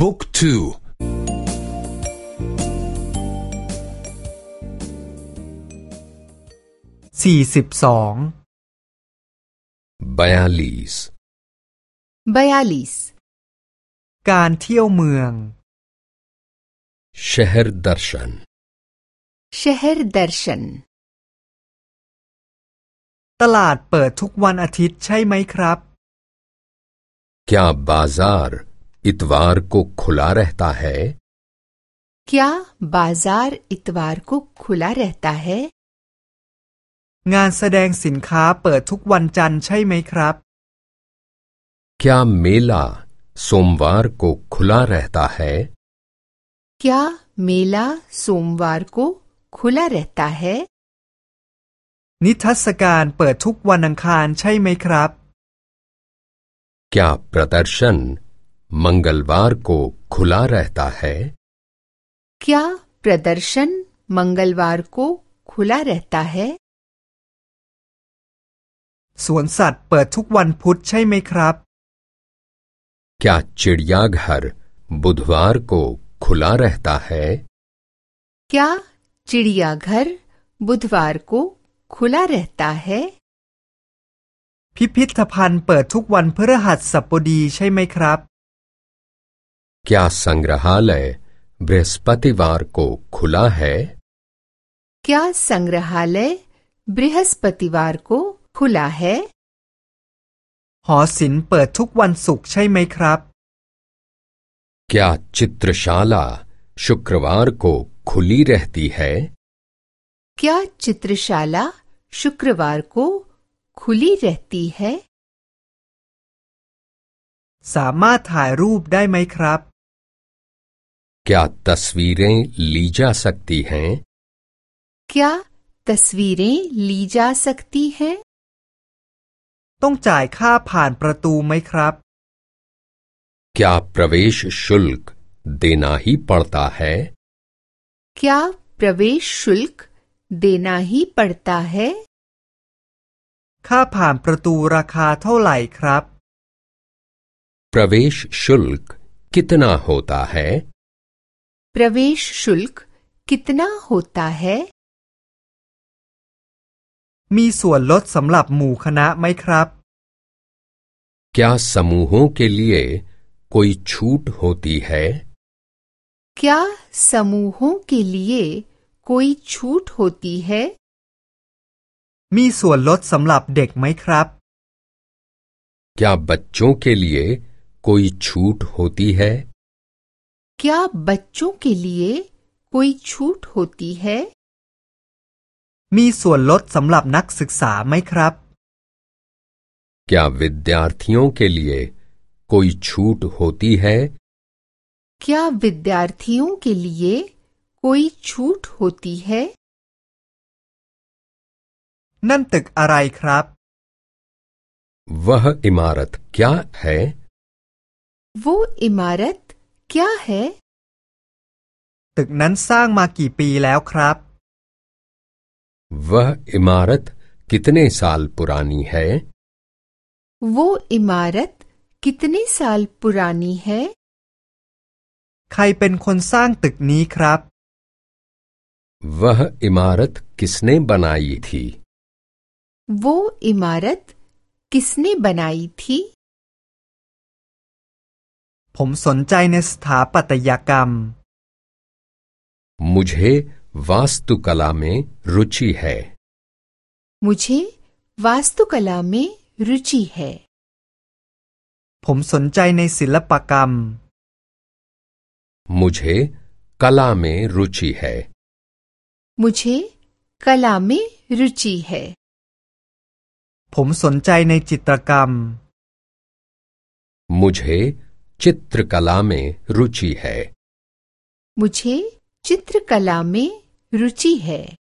บุ๊กทูสี่สิบสอง บยาลีส बयालीस การเที่ยวเมือง शहर दर्शन शहर दर्शन ตลาดเปิดทุกวันอาทิตย์ใช่ไหมครับ क्या बाजार इतवार को खुला रहता है क्या बाजार इतवार को खुला रहता है งานแสดงสินค้าเปิดทุกวันจันทร์ใช่ไหมครับ क्या मेला सोमवार को खुला रहता है क्या मेला सोमवार को खुला रहता है นิทรรศการเปิดทุกวันอังคารใช่ไหมครับ क्या प्रदर्शन मंगलवार को खुला रहता है क्या प्रदर्शन मंगलवार को खुला रहता है สวนสัตว์เปิดทุกวันพุธใช่ไหมครับ क्या चिड़ियाघर बुधवार को खुला रहता है क्या चिड़ियाघर बुधवार को खुला रहता है พิพิธภัณฑ์เปิดทุกวันพฤหัสบดีใช่ไหมครับ क्या संग्रहालय बृहस्पतिवार को खुला है क्या संग्रहालय बृहस्पतिवार को खुला है หอศิลป์เปิดทุกวันศุกร์ใช่ไหมครับ क्या चित्रशाला शुक्रवार को खुली रहती है क्या चित्रशाला शुक्रवार को खुली रहती है สามารถถ่ายรูปได้ไหมครับ क्या तस्वीरें ली जा सकती हैं क्या तस्वीरें ली जा सकती हैं ต้องจ่ายค่าผ่านประตูไหมครับ क्या प्रवेश शुल्क देना ही पड़ता है क्या प्रवेश शुल्क देना ही पड़ता है ค่าผ่านประตูราคาเท่าไหร่ครับ प्रवेश शुल्क कितना होता है प्रवेश शुल्क कितना होता है มีส่วนลดสำหรับหมู่คณะไหมครับ क्या समूहों के लिए कोई छूट होती है क्या समूहों के लिए कोई छूट होती है มีส่วนลดสำหรับเด็กไหมครับ क्या बच्चों के लिए कोई छूट होती है क्या बच्चों के लिए कोई छूट होती है มีส่วนลดสำหรับนักศึกษาไหมครับ क्या विद्यार्थियों के लिए कोई छूट होती है क्या विद्यार्थियों के लिए कोई छूट होती है นั่นตึกอะไรครับ वह इमारत क्या है वो इमारत क्या है ตึกนั้นสร้างมากี่ปีแล้วครับ वह इमारत कितने साल पुरानी है वो इमारत कितने साल पुरानी है ใครเป็นคนสร้างตึกนี้ครับ वह इमारत किसने बनाई थी वो इमारत किसने बनाई थी ผมสนใจในสถาปัตยกรรม मुझे वास्तुकला में रुचि है मुझे वास्तुकला में रुचि है ผมสนใจในศิลปกรรม मुझे कला में रुचि है मुझे कला में रुचि है ผมสนใจในจิตรกรรม मुझे चित्रकला में रुचि है। मुझे चित्रकला में रुचि है।